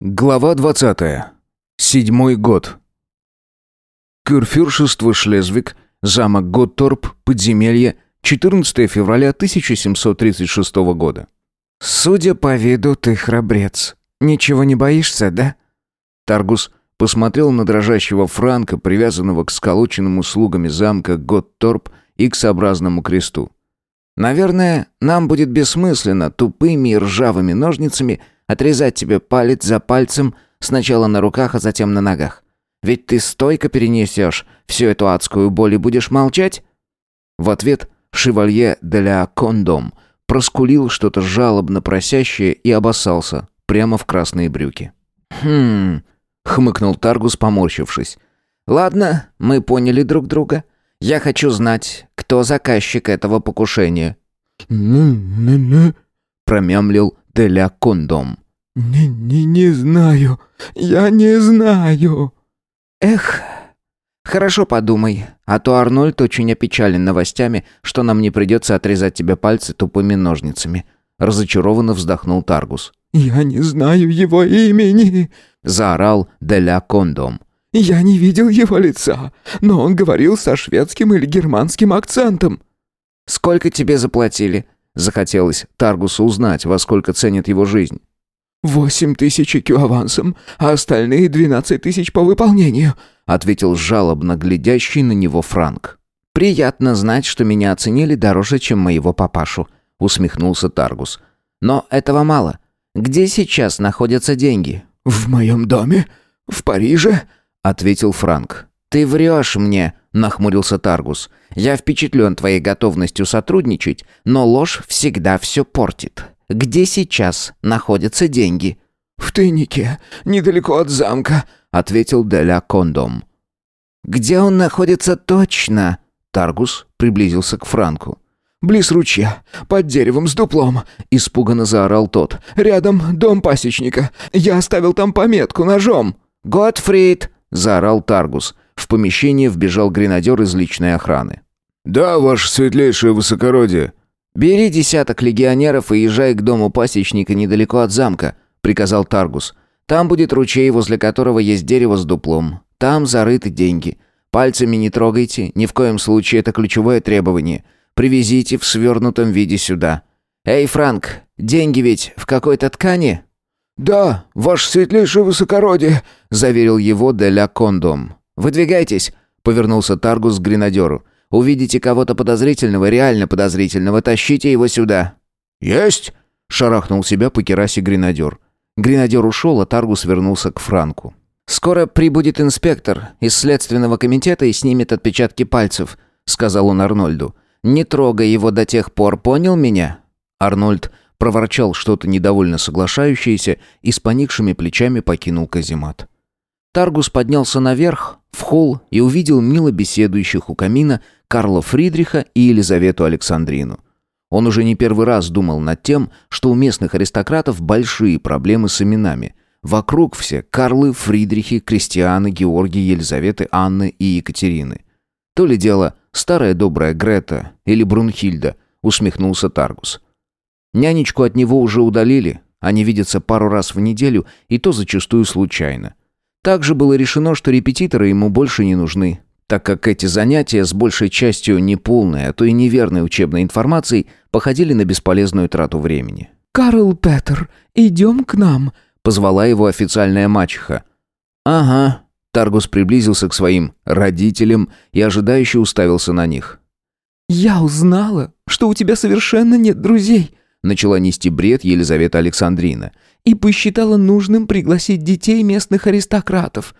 Глава 20. Седьмой год. Курфюршество Шлезвиг, замок Готторп, подземелье, 14 февраля 1736 года. «Судя по виду, ты храбрец. Ничего не боишься, да?» Таргус посмотрел на дрожащего Франка, привязанного к сколоченному слугами замка Готторп и к сообразному кресту. «Наверное, нам будет бессмысленно тупыми и ржавыми ножницами – Отрезать тебе палец за пальцем, сначала на руках, а затем на ногах. Ведь ты стойко перенесешь всю эту адскую боль и будешь молчать?» В ответ шевалье де ля Кондом проскулил что-то жалобно просящее и обоссался прямо в красные брюки. «Хм...» — хмыкнул Таргус, поморщившись. «Ладно, мы поняли друг друга. Я хочу знать, кто заказчик этого покушения». «Ну-ну-ну...» — промямлил Деля Кондом. «Не, не, не знаю. Я не знаю». «Эх, хорошо подумай, а то Арнольд очень опечален новостями, что нам не придется отрезать тебе пальцы тупыми ножницами». Разочарованно вздохнул Таргус. «Я не знаю его имени», — заорал Деля Кондом. «Я не видел его лица, но он говорил со шведским или германским акцентом». «Сколько тебе заплатили?» Захотелось Таргусу узнать, во сколько ценит его жизнь. «Восемь тысяч IQ авансом, а остальные двенадцать тысяч по выполнению», ответил жалобно глядящий на него Франк. «Приятно знать, что меня оценили дороже, чем моего папашу», усмехнулся Таргус. «Но этого мало. Где сейчас находятся деньги?» «В моем доме? В Париже?» ответил Франк. «Ты врешь мне», — нахмурился Таргус. «Я впечатлен твоей готовностью сотрудничать, но ложь всегда все портит. Где сейчас находятся деньги?» «В тайнике, недалеко от замка», — ответил Деля Кондом. «Где он находится точно?» Таргус приблизился к Франку. «Близ ручья, под деревом с дуплом», — испуганно заорал тот. «Рядом дом пасечника. Я оставил там пометку ножом». «Готфрид!» — заорал Таргус. В помещение вбежал гренадер из личной охраны. «Да, ваше светлейшее высокородие». «Бери десяток легионеров и езжай к дому пасечника недалеко от замка», — приказал Таргус. «Там будет ручей, возле которого есть дерево с дуплом. Там зарыты деньги. Пальцами не трогайте, ни в коем случае это ключевое требование. Привезите в свернутом виде сюда. Эй, Франк, деньги ведь в какой-то ткани?» «Да, ваше светлейшее высокородие», — заверил его Деля Кондом. «Выдвигайтесь», — повернулся Таргус к гренадеру. «Увидите кого-то подозрительного, реально подозрительного, тащите его сюда». «Есть!» — шарахнул себя по керасе гренадер. Гренадер ушел, а Таргус вернулся к Франку. «Скоро прибудет инспектор из следственного комитета и снимет отпечатки пальцев», — сказал он Арнольду. «Не трогай его до тех пор, понял меня?» Арнольд проворчал что-то недовольно соглашающееся и с поникшими плечами покинул каземат. Таргус поднялся наверх, в холл и увидел мило беседующих у камина Карла Фридриха и Елизавету Александрину. Он уже не первый раз думал над тем, что у местных аристократов большие проблемы с именами. Вокруг все Карлы, Фридрихи, Кристианы, Георгии, Елизаветы, Анны и Екатерины. То ли дело старая добрая Грета или Брунхильда, усмехнулся Таргус. Нянечку от него уже удалили, они видятся пару раз в неделю, и то зачастую случайно. Также было решено, что репетиторы ему больше не нужны, так как эти занятия с большей частью неполной, а то и неверной учебной информацией походили на бесполезную трату времени. «Карл Петер, идем к нам», — позвала его официальная мачеха. «Ага». Таргус приблизился к своим родителям и ожидающе уставился на них. «Я узнала, что у тебя совершенно нет друзей», — начала нести бред Елизавета Александрина и посчитала нужным пригласить детей местных аристократов.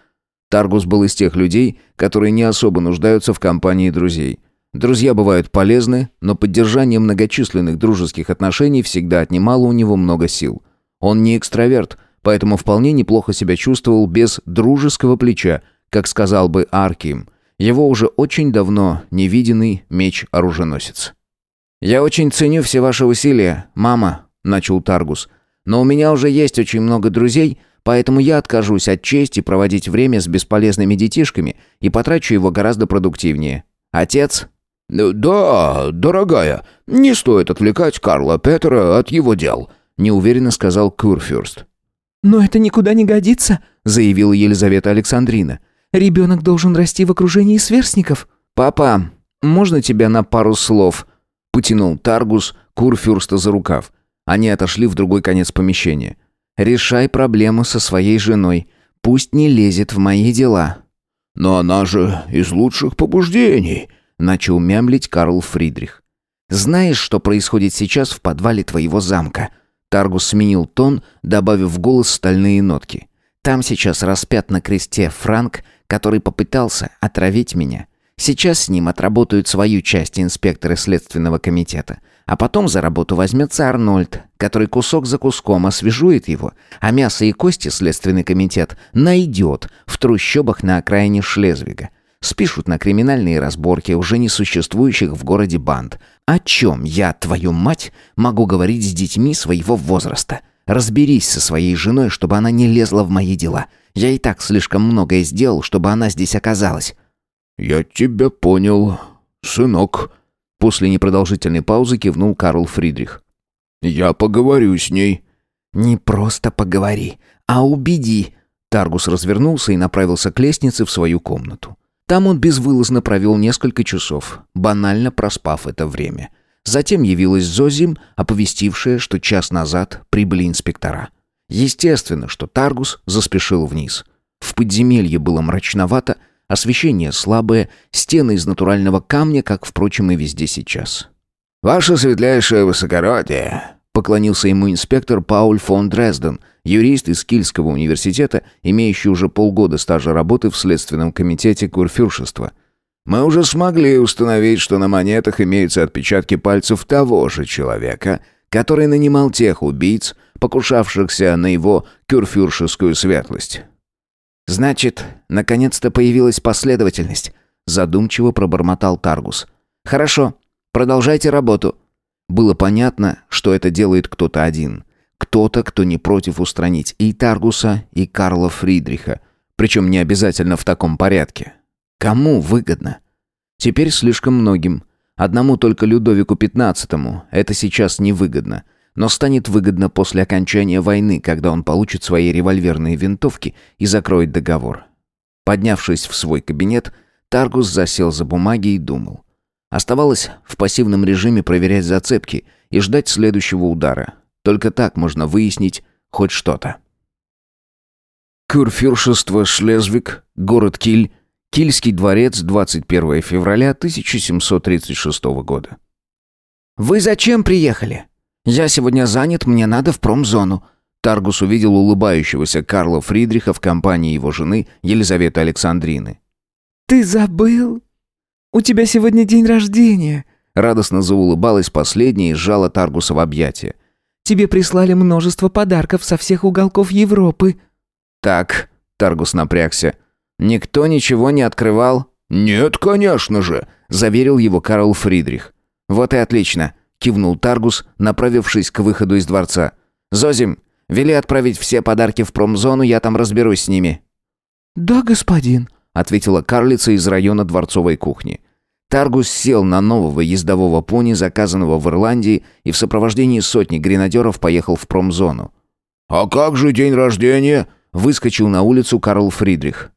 Таргус был из тех людей, которые не особо нуждаются в компании друзей. Друзья бывают полезны, но поддержание многочисленных дружеских отношений всегда отнимало у него много сил. Он не экстраверт, поэтому вполне неплохо себя чувствовал без дружеского плеча, как сказал бы Арким, его уже очень давно невиденный меч-оруженосец. «Я очень ценю все ваши усилия, мама», — начал Таргус. Но у меня уже есть очень много друзей, поэтому я откажусь от чести проводить время с бесполезными детишками и потрачу его гораздо продуктивнее. Отец?» «Да, дорогая, не стоит отвлекать Карла Петера от его дел», неуверенно сказал Курфюрст. «Но это никуда не годится», — заявила Елизавета Александрина. «Ребенок должен расти в окружении сверстников». «Папа, можно тебя на пару слов?» — потянул Таргус Курфюрста за рукав. Они отошли в другой конец помещения. «Решай проблему со своей женой. Пусть не лезет в мои дела». «Но она же из лучших побуждений», — начал мямлить Карл Фридрих. «Знаешь, что происходит сейчас в подвале твоего замка?» Таргус сменил тон, добавив в голос стальные нотки. «Там сейчас распят на кресте Франк, который попытался отравить меня. Сейчас с ним отработают свою часть инспекторы Следственного комитета. А потом за работу возьмется Арнольд, который кусок за куском освежует его, а мясо и кости Следственный комитет найдет в трущобах на окраине Шлезвига. Спишут на криминальные разборки уже несуществующих в городе банд. О чем я, твою мать, могу говорить с детьми своего возраста? Разберись со своей женой, чтобы она не лезла в мои дела. Я и так слишком многое сделал, чтобы она здесь оказалась». «Я тебя понял, сынок», После непродолжительной паузы кивнул Карл Фридрих. «Я поговорю с ней». «Не просто поговори, а убеди». Таргус развернулся и направился к лестнице в свою комнату. Там он безвылазно провел несколько часов, банально проспав это время. Затем явилась Зозим, оповестившая, что час назад прибыли инспектора. Естественно, что Таргус заспешил вниз. В подземелье было мрачновато, Освещение слабое, стены из натурального камня, как, впрочем, и везде сейчас. «Ваше светлейшее высокородие!» Поклонился ему инспектор Пауль фон Дрезден, юрист из Кильского университета, имеющий уже полгода стажа работы в Следственном комитете Курфюршества. «Мы уже смогли установить, что на монетах имеются отпечатки пальцев того же человека, который нанимал тех убийц, покушавшихся на его кюрфюршескую светлость. «Значит, наконец-то появилась последовательность», задумчиво пробормотал Таргус. «Хорошо, продолжайте работу». Было понятно, что это делает кто-то один. Кто-то, кто не против устранить и Таргуса, и Карла Фридриха. Причем не обязательно в таком порядке. Кому выгодно? Теперь слишком многим. Одному только Людовику XV это сейчас невыгодно но станет выгодно после окончания войны, когда он получит свои револьверные винтовки и закроет договор. Поднявшись в свой кабинет, Таргус засел за бумаги и думал. Оставалось в пассивном режиме проверять зацепки и ждать следующего удара. Только так можно выяснить хоть что-то. Курфюршество Шлезвик, город Киль, Кильский дворец, 21 февраля 1736 года. «Вы зачем приехали?» «Я сегодня занят, мне надо в промзону». Таргус увидел улыбающегося Карла Фридриха в компании его жены Елизаветы Александрины. «Ты забыл? У тебя сегодня день рождения!» Радостно заулыбалась последняя и сжала Таргуса в объятия. «Тебе прислали множество подарков со всех уголков Европы». «Так», — Таргус напрягся, — «никто ничего не открывал?» «Нет, конечно же», — заверил его Карл Фридрих. «Вот и отлично кивнул Таргус, направившись к выходу из дворца. Зозим, вели отправить все подарки в промзону, я там разберусь с ними. Да, господин, ответила карлица из района дворцовой кухни. Таргус сел на нового ездового пони, заказанного в Ирландии, и в сопровождении сотни гренадеров поехал в промзону. «А как же день рождения?» — выскочил на улицу Карл Фридрих.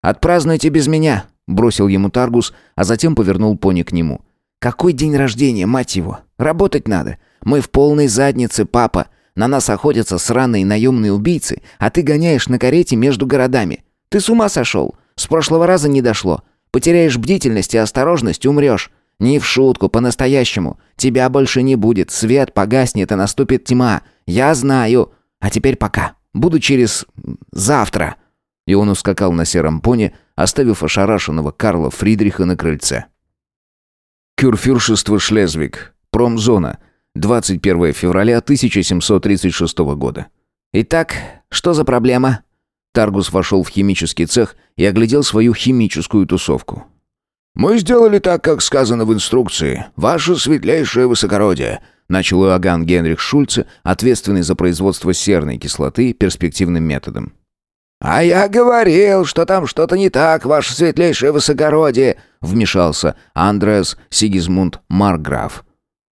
«Отпразднуйте без меня», — бросил ему Таргус, а затем повернул пони к нему. «Какой день рождения, мать его? Работать надо. Мы в полной заднице, папа. На нас охотятся сраные наемные убийцы, а ты гоняешь на карете между городами. Ты с ума сошел? С прошлого раза не дошло. Потеряешь бдительность и осторожность, умрешь. Не в шутку, по-настоящему. Тебя больше не будет, свет погаснет и наступит тьма. Я знаю. А теперь пока. Буду через... завтра». И он ускакал на сером пони, оставив ошарашенного Карла Фридриха на крыльце. Кюрфюршество Шлезвиг. Промзона. 21 февраля 1736 года. Итак, что за проблема? Таргус вошел в химический цех и оглядел свою химическую тусовку. «Мы сделали так, как сказано в инструкции. Ваше светлейшее высокородие», начал Иоганн Генрих Шульце, ответственный за производство серной кислоты перспективным методом. «А я говорил, что там что-то не так, ваше светлейшее высокородие», вмешался Андреас Сигизмунд Марграф.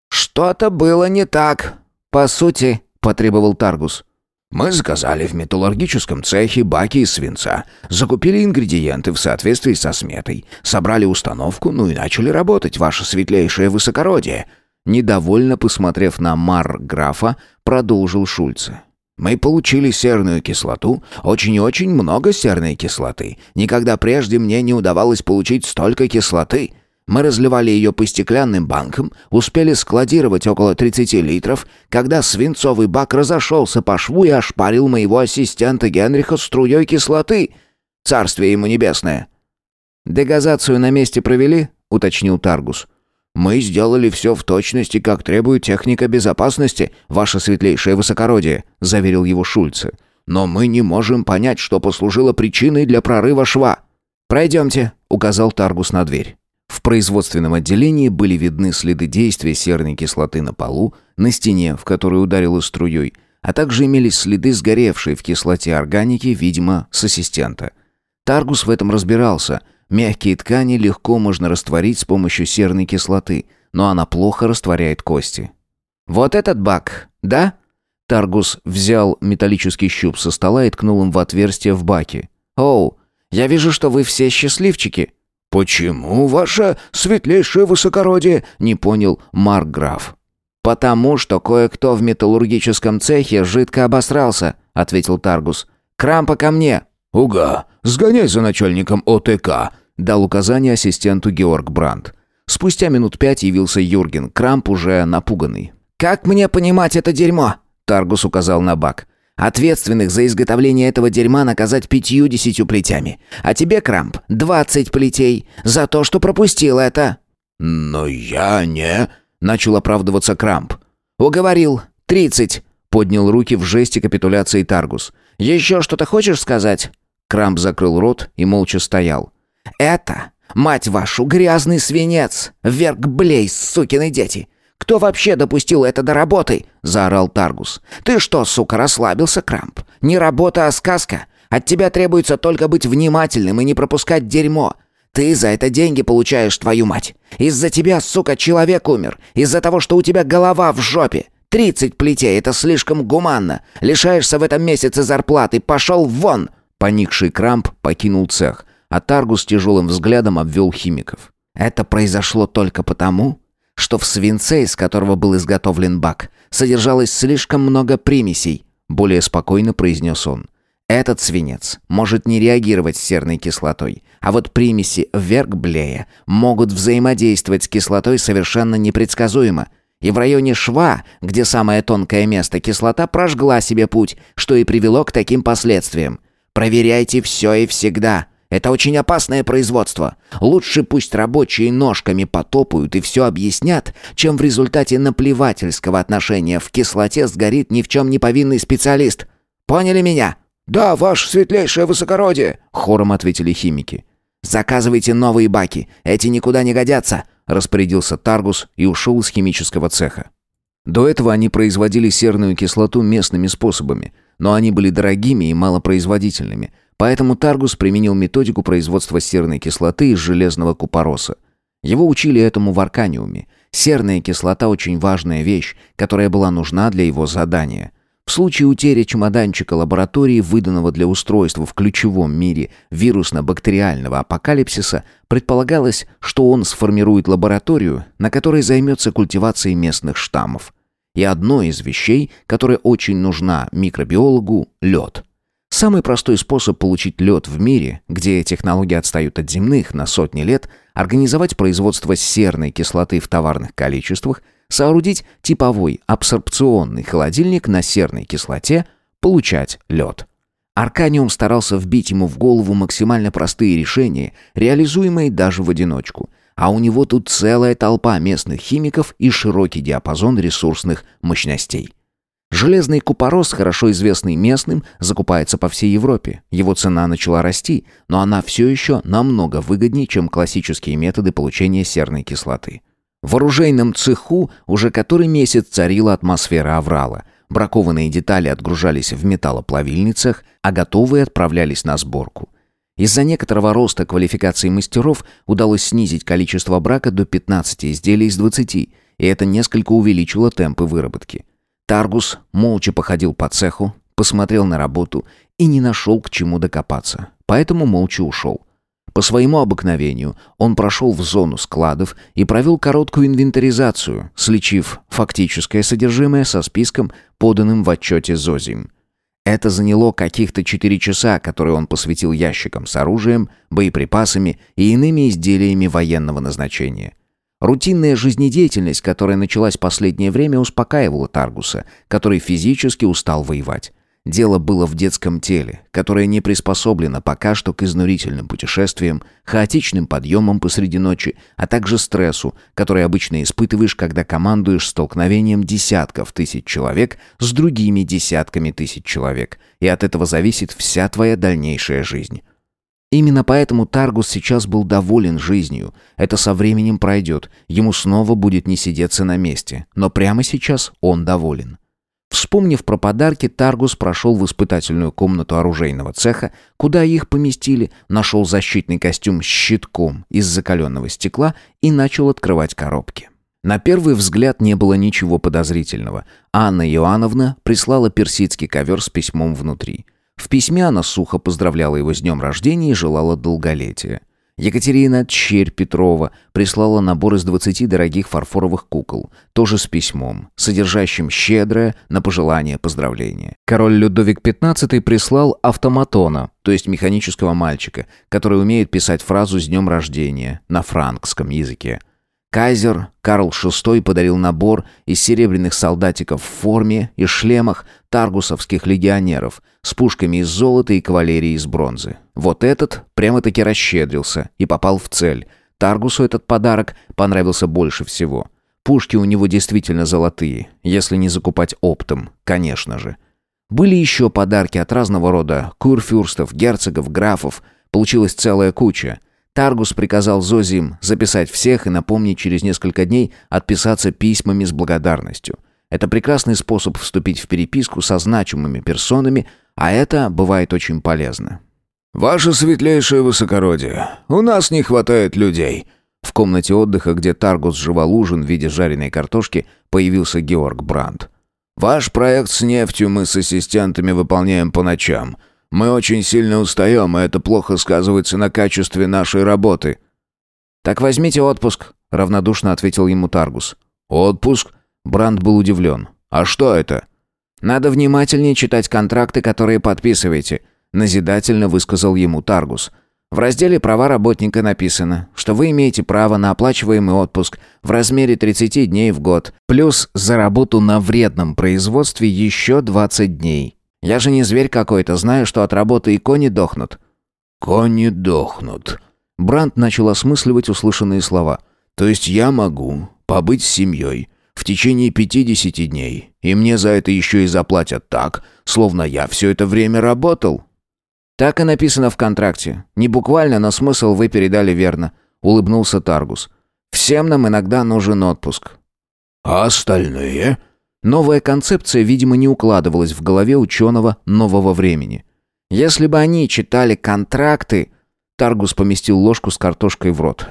«Что-то было не так, по сути», — потребовал Таргус. Мы заказали в металлургическом цехе баки из свинца, закупили ингредиенты в соответствии со сметой, собрали установку, ну и начали работать, ваше светлейшее высокородие». Недовольно посмотрев на Марграфа, продолжил Шульце. Мы получили серную кислоту, очень и очень много серной кислоты. Никогда прежде мне не удавалось получить столько кислоты. Мы разливали ее по стеклянным банкам, успели складировать около 30 литров, когда свинцовый бак разошелся по шву и ошпарил моего ассистента Генриха струей кислоты. Царствие ему небесное. «Дегазацию на месте провели?» — уточнил Таргус. «Мы сделали все в точности, как требует техника безопасности, ваше светлейшее высокородие», — заверил его Шульце. «Но мы не можем понять, что послужило причиной для прорыва шва». «Пройдемте», — указал Таргус на дверь. В производственном отделении были видны следы действия серной кислоты на полу, на стене, в которую ударило струей, а также имелись следы сгоревшей в кислоте органики, видимо, с ассистента. Таргус в этом разбирался — Мягкие ткани легко можно растворить с помощью серной кислоты, но она плохо растворяет кости. «Вот этот бак, да?» Таргус взял металлический щуп со стола и ткнул им в отверстие в баке. «Оу, я вижу, что вы все счастливчики». «Почему, ваше светлейшее высокородие?» — не понял Маркграф. «Потому что кое-кто в металлургическом цехе жидко обосрался», — ответил Таргус. «Крампа ко мне!» «Уга, сгоняй за начальником ОТК», — дал указание ассистенту Георг Брандт. Спустя минут пять явился Юрген, Крамп уже напуганный. «Как мне понимать это дерьмо?» — Таргус указал на бак. «Ответственных за изготовление этого дерьма наказать пятью-десятью плетями. А тебе, Крамп, двадцать плетей за то, что пропустил это». «Но я не...» — начал оправдываться Крамп. «Уговорил. Тридцать», — поднял руки в жесте капитуляции Таргус. «Еще что-то хочешь сказать?» Крамп закрыл рот и молча стоял. «Это, мать вашу, грязный свинец! Вверх блей, сукины дети! Кто вообще допустил это до работы?» — заорал Таргус. «Ты что, сука, расслабился, Крамп? Не работа, а сказка. От тебя требуется только быть внимательным и не пропускать дерьмо. Ты за это деньги получаешь, твою мать. Из-за тебя, сука, человек умер. Из-за того, что у тебя голова в жопе. Тридцать плетей — это слишком гуманно. Лишаешься в этом месяце зарплаты. Пошел вон!» Поникший Крамп покинул цех, а Таргус тяжелым взглядом обвел химиков. «Это произошло только потому, что в свинце, из которого был изготовлен бак, содержалось слишком много примесей», более спокойно произнес он. Этот свинец может не реагировать с серной кислотой, а вот примеси вергблея могут взаимодействовать с кислотой совершенно непредсказуемо. И в районе шва, где самое тонкое место, кислота прожгла себе путь, что и привело к таким последствиям. Проверяйте все и всегда. Это очень опасное производство. Лучше пусть рабочие ножками потопают и все объяснят, чем в результате наплевательского отношения в кислоте сгорит ни в чем не повинный специалист. Поняли меня? «Да, ваше светлейшее высокородие», — хором ответили химики. «Заказывайте новые баки. Эти никуда не годятся», — распорядился Таргус и ушел из химического цеха. До этого они производили серную кислоту местными способами — но они были дорогими и малопроизводительными, поэтому Таргус применил методику производства серной кислоты из железного купороса. Его учили этому в Арканиуме. Серная кислота очень важная вещь, которая была нужна для его задания. В случае утери чемоданчика лаборатории, выданного для устройства в ключевом мире вирусно-бактериального апокалипсиса, предполагалось, что он сформирует лабораторию, на которой займется культивацией местных штаммов. И одной из вещей, которая очень нужна микробиологу – лед. Самый простой способ получить лед в мире, где технологии отстают от земных на сотни лет, организовать производство серной кислоты в товарных количествах, соорудить типовой абсорбционный холодильник на серной кислоте, получать лед. Арканиум старался вбить ему в голову максимально простые решения, реализуемые даже в одиночку – а у него тут целая толпа местных химиков и широкий диапазон ресурсных мощностей. Железный купорос, хорошо известный местным, закупается по всей Европе. Его цена начала расти, но она все еще намного выгоднее, чем классические методы получения серной кислоты. В оружейном цеху уже который месяц царила атмосфера аврала. Бракованные детали отгружались в металлоплавильницах, а готовые отправлялись на сборку. Из-за некоторого роста квалификации мастеров удалось снизить количество брака до 15 изделий из 20, и это несколько увеличило темпы выработки. Таргус молча походил по цеху, посмотрел на работу и не нашел к чему докопаться, поэтому молча ушел. По своему обыкновению он прошел в зону складов и провел короткую инвентаризацию, сличив фактическое содержимое со списком, поданным в отчете Зозим. Это заняло каких-то четыре часа, которые он посвятил ящикам с оружием, боеприпасами и иными изделиями военного назначения. Рутинная жизнедеятельность, которая началась последнее время, успокаивала Таргуса, который физически устал воевать. Дело было в детском теле, которое не приспособлено пока что к изнурительным путешествиям, хаотичным подъемам посреди ночи, а также стрессу, который обычно испытываешь, когда командуешь столкновением десятков тысяч человек с другими десятками тысяч человек, и от этого зависит вся твоя дальнейшая жизнь. Именно поэтому Таргус сейчас был доволен жизнью. Это со временем пройдет, ему снова будет не сидеться на месте, но прямо сейчас он доволен. Вспомнив про подарки, Таргус прошел в испытательную комнату оружейного цеха, куда их поместили, нашел защитный костюм с щитком из закаленного стекла и начал открывать коробки. На первый взгляд не было ничего подозрительного. Анна Иоанновна прислала персидский ковер с письмом внутри. В письме она сухо поздравляла его с днем рождения и желала долголетия. Екатерина Черь Петрова прислала набор из 20 дорогих фарфоровых кукол, тоже с письмом, содержащим щедрое на пожелание поздравления. Король Людовик XV прислал автоматона, то есть механического мальчика, который умеет писать фразу «с днем рождения» на франкском языке. Кайзер Карл VI подарил набор из серебряных солдатиков в форме и шлемах таргусовских легионеров с пушками из золота и кавалерией из бронзы. Вот этот прямо-таки расщедрился и попал в цель. Таргусу этот подарок понравился больше всего. Пушки у него действительно золотые, если не закупать оптом, конечно же. Были еще подарки от разного рода курфюрстов, герцогов, графов. Получилась целая куча. Таргус приказал Зозим записать всех и напомнить через несколько дней отписаться письмами с благодарностью. Это прекрасный способ вступить в переписку со значимыми персонами, а это бывает очень полезно. «Ваше светлейшее высокородие, у нас не хватает людей». В комнате отдыха, где Таргус жевал ужин в виде жареной картошки, появился Георг Брандт. «Ваш проект с нефтью мы с ассистентами выполняем по ночам». Мы очень сильно устаем, и это плохо сказывается на качестве нашей работы». «Так возьмите отпуск», — равнодушно ответил ему Таргус. «Отпуск?» Бранд был удивлен. «А что это?» «Надо внимательнее читать контракты, которые подписываете», — назидательно высказал ему Таргус. В разделе «Права работника» написано, что вы имеете право на оплачиваемый отпуск в размере 30 дней в год, плюс за работу на вредном производстве еще 20 дней. Я же не зверь какой-то, знаю, что от работы и кони дохнут». «Кони дохнут». Бранд начал осмысливать услышанные слова. «То есть я могу побыть с семьей в течение 50 дней, и мне за это еще и заплатят так, словно я все это время работал?» «Так и написано в контракте. Не буквально, но смысл вы передали верно», — улыбнулся Таргус. «Всем нам иногда нужен отпуск». «А остальные?» Новая концепция, видимо, не укладывалась в голове ученого нового времени. Если бы они читали контракты... Таргус поместил ложку с картошкой в рот.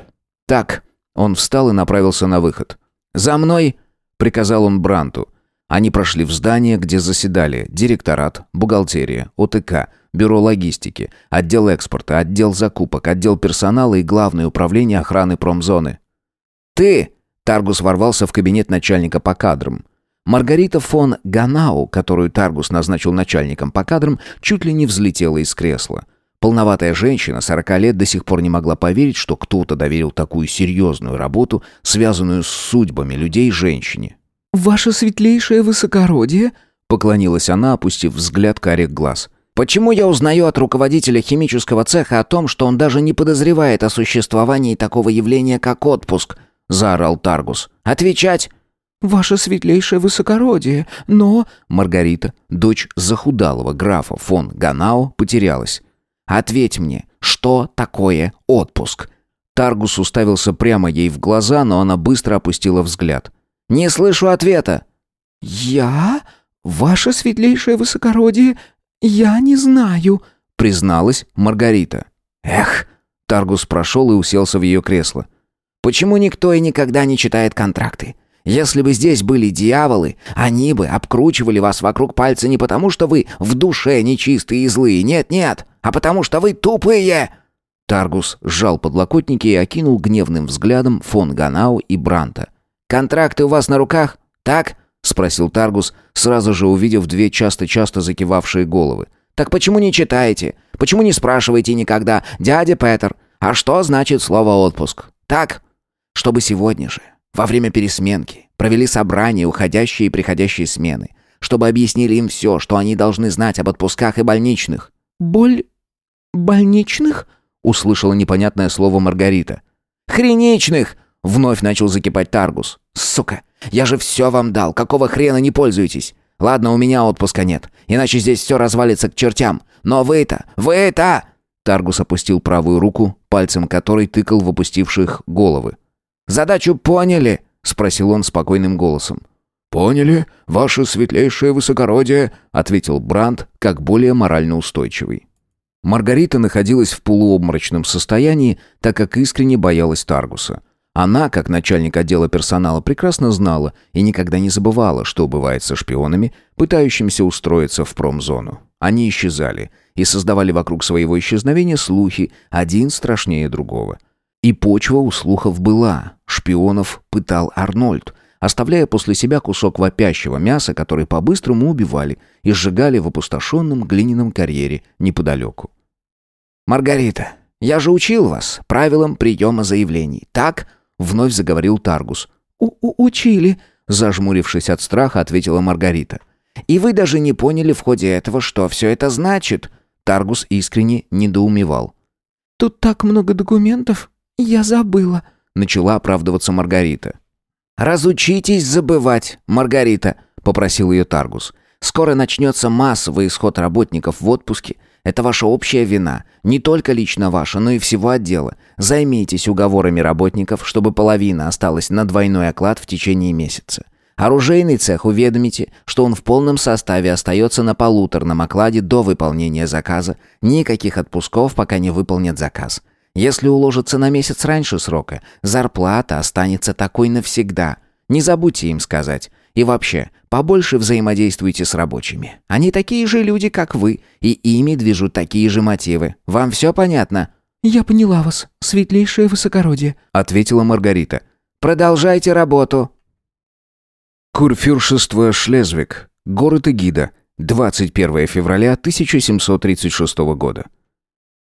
«Так». Он встал и направился на выход. «За мной!» — приказал он Бранту. Они прошли в здание, где заседали директорат, бухгалтерия, ОТК, бюро логистики, отдел экспорта, отдел закупок, отдел персонала и главное управление охраны промзоны. «Ты!» — Таргус ворвался в кабинет начальника по кадрам. Маргарита фон Ганау, которую Таргус назначил начальником по кадрам, чуть ли не взлетела из кресла. Полноватая женщина, 40 лет, до сих пор не могла поверить, что кто-то доверил такую серьезную работу, связанную с судьбами людей женщине. «Ваше светлейшее высокородие», — поклонилась она, опустив взгляд карих глаз. «Почему я узнаю от руководителя химического цеха о том, что он даже не подозревает о существовании такого явления, как отпуск?» — заорал Таргус. «Отвечать!» «Ваше светлейшее высокородие, но...» Маргарита, дочь захудалого графа фон Ганау, потерялась. «Ответь мне, что такое отпуск?» Таргус уставился прямо ей в глаза, но она быстро опустила взгляд. «Не слышу ответа!» «Я? Ваше светлейшее высокородие? Я не знаю», — призналась Маргарита. «Эх!» Таргус прошел и уселся в ее кресло. «Почему никто и никогда не читает контракты? Если бы здесь были дьяволы, они бы обкручивали вас вокруг пальца не потому, что вы в душе нечистые и злые, нет-нет, а потому что вы тупые!» Таргус сжал подлокотники и окинул гневным взглядом фон Ганау и Бранта. «Контракты у вас на руках, так?» — спросил Таргус, сразу же увидев две часто-часто закивавшие головы. «Так почему не читаете? Почему не спрашиваете никогда, дядя Петер, а что значит слово «отпуск»? Так? Чтобы сегодня же, во время пересменки, провели собрание уходящие и приходящие смены, чтобы объяснили им все, что они должны знать об отпусках и больничных». «Боль... больничных?» — услышала непонятное слово Маргарита. «Хреничных!» — вновь начал закипать Таргус. «Сука! Я же все вам дал, какого хрена не пользуетесь? Ладно, у меня отпуска нет, иначе здесь все развалится к чертям. Но вы-то, вы-то...» Таргус опустил правую руку, пальцем которой тыкал в опустивших головы. «Задачу поняли?» — спросил он спокойным голосом. «Поняли, ваше светлейшее высокородие», — ответил Бранд, как более морально устойчивый. Маргарита находилась в полуобморочном состоянии, так как искренне боялась Таргуса. Она, как начальник отдела персонала, прекрасно знала и никогда не забывала, что бывает со шпионами, пытающимися устроиться в промзону. Они исчезали и создавали вокруг своего исчезновения слухи, один страшнее другого. И почва у слухов была. Шпионов пытал Арнольд, оставляя после себя кусок вопящего мяса, который по-быстрому убивали и сжигали в опустошенном глиняном карьере неподалеку. «Маргарита, я же учил вас правилам приема заявлений, так?» Вновь заговорил Таргус. У -у «Учили», зажмурившись от страха, ответила Маргарита. «И вы даже не поняли в ходе этого, что все это значит?» Таргус искренне недоумевал. «Тут так много документов, я забыла», начала оправдываться Маргарита. «Разучитесь забывать, Маргарита», — попросил ее Таргус. «Скоро начнется массовый исход работников в отпуске, это ваша общая вина, не только лично ваша, но и всего отдела. Займитесь уговорами работников, чтобы половина осталась на двойной оклад в течение месяца. Оружейный цех уведомите, что он в полном составе остается на полуторном окладе до выполнения заказа. Никаких отпусков, пока не выполнят заказ. Если уложится на месяц раньше срока, зарплата останется такой навсегда. Не забудьте им сказать. И вообще, побольше взаимодействуйте с рабочими. Они такие же люди, как вы, и ими движут такие же мотивы. Вам все понятно?» «Я поняла вас, светлейшее высокородие», — ответила Маргарита. «Продолжайте работу». Курфюршество Шлезвиг. Город Эгида. 21 февраля 1736 года.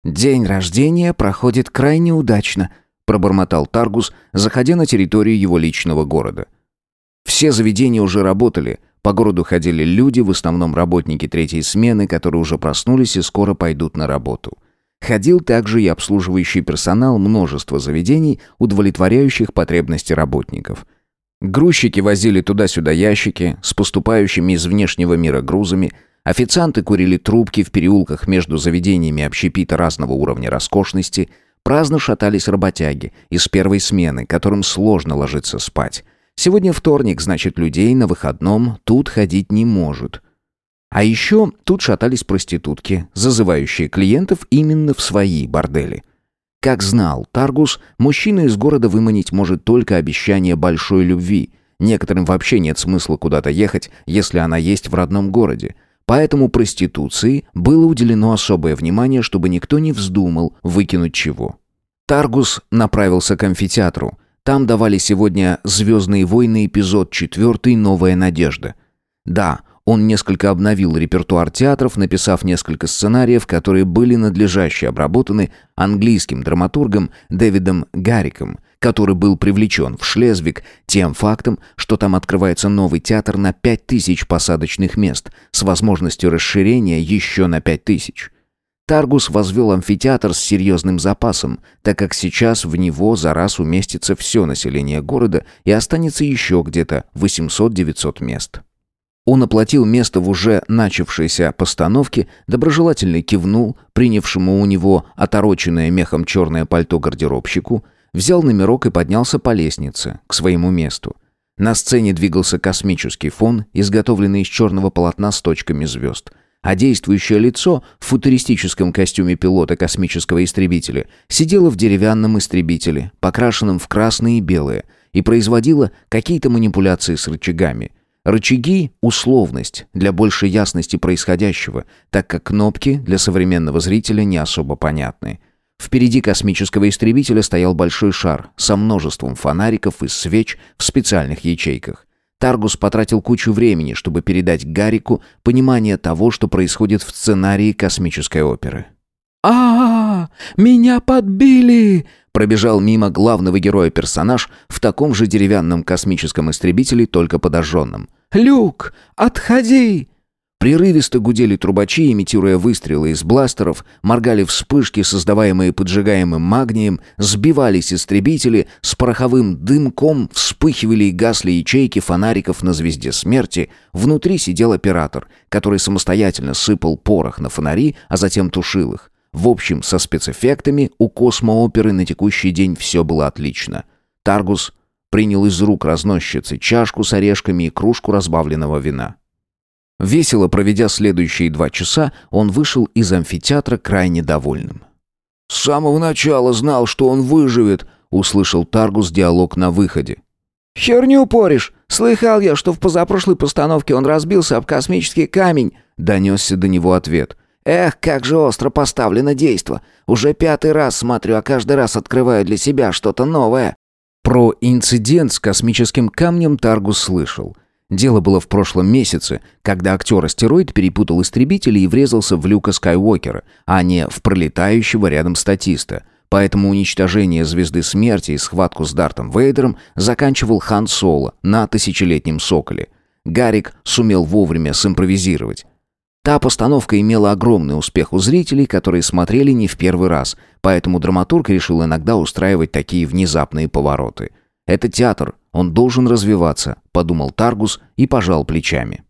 «День рождения проходит крайне удачно», — пробормотал Таргус, заходя на территорию его личного города. Все заведения уже работали. По городу ходили люди, в основном работники третьей смены, которые уже проснулись и скоро пойдут на работу. Ходил также и обслуживающий персонал множества заведений, удовлетворяющих потребности работников. Грузчики возили туда-сюда ящики с поступающими из внешнего мира грузами, официанты курили трубки в переулках между заведениями общепита разного уровня роскошности, праздно шатались работяги из первой смены, которым сложно ложиться спать. Сегодня вторник, значит, людей на выходном тут ходить не может. А еще тут шатались проститутки, зазывающие клиентов именно в свои бордели. Как знал Таргус, мужчина из города выманить может только обещание большой любви. Некоторым вообще нет смысла куда-то ехать, если она есть в родном городе. Поэтому проституции было уделено особое внимание, чтобы никто не вздумал выкинуть чего. Таргус направился к амфитеатру – там давали сегодня «Звездные войны» эпизод 4 «Новая надежда». Да, он несколько обновил репертуар театров, написав несколько сценариев, которые были надлежаще обработаны английским драматургом Дэвидом Гарриком, который был привлечен в Шлезвиг тем фактом, что там открывается новый театр на 5000 посадочных мест с возможностью расширения еще на 5000. Таргус возвел амфитеатр с серьезным запасом, так как сейчас в него за раз уместится все население города и останется еще где-то 800-900 мест. Он оплатил место в уже начавшейся постановке, доброжелательно кивнул принявшему у него отороченное мехом черное пальто гардеробщику, взял номерок и поднялся по лестнице к своему месту. На сцене двигался космический фон, изготовленный из черного полотна с точками звезд – а действующее лицо в футуристическом костюме пилота космического истребителя сидело в деревянном истребителе, покрашенном в красное и белое, и производила какие-то манипуляции с рычагами. Рычаги – условность для большей ясности происходящего, так как кнопки для современного зрителя не особо понятны. Впереди космического истребителя стоял большой шар со множеством фонариков и свеч в специальных ячейках. Таргус потратил кучу времени, чтобы передать Гарику понимание того, что происходит в сценарии космической оперы. а, -а, -а Меня подбили!» Пробежал мимо главного героя персонаж в таком же деревянном космическом истребителе, только подожженном. «Люк, отходи!» Прерывисто гудели трубачи, имитируя выстрелы из бластеров, моргали вспышки, создаваемые поджигаемым магнием, сбивались истребители, с пороховым дымком вспыхивали и гасли ячейки фонариков на звезде смерти. Внутри сидел оператор, который самостоятельно сыпал порох на фонари, а затем тушил их. В общем, со спецэффектами у космооперы на текущий день все было отлично. Таргус принял из рук разносчицы чашку с орешками и кружку разбавленного вина. Весело проведя следующие два часа, он вышел из амфитеатра крайне довольным. «С самого начала знал, что он выживет», — услышал Таргус диалог на выходе. «Херню поришь! Слыхал я, что в позапрошлой постановке он разбился об космический камень!» — донесся до него ответ. «Эх, как же остро поставлено действо! Уже пятый раз смотрю, а каждый раз открываю для себя что-то новое!» Про инцидент с космическим камнем Таргус слышал. Дело было в прошлом месяце, когда актер-астероид перепутал истребители и врезался в Люка Скайуокера, а не в пролетающего рядом статиста. Поэтому уничтожение Звезды Смерти и схватку с Дартом Вейдером заканчивал Хан Соло на тысячелетнем Соколе. Гарик сумел вовремя симпровизировать. Та постановка имела огромный успех у зрителей, которые смотрели не в первый раз, поэтому драматург решил иногда устраивать такие внезапные повороты. Это театр, он должен развиваться, подумал Таргус и пожал плечами.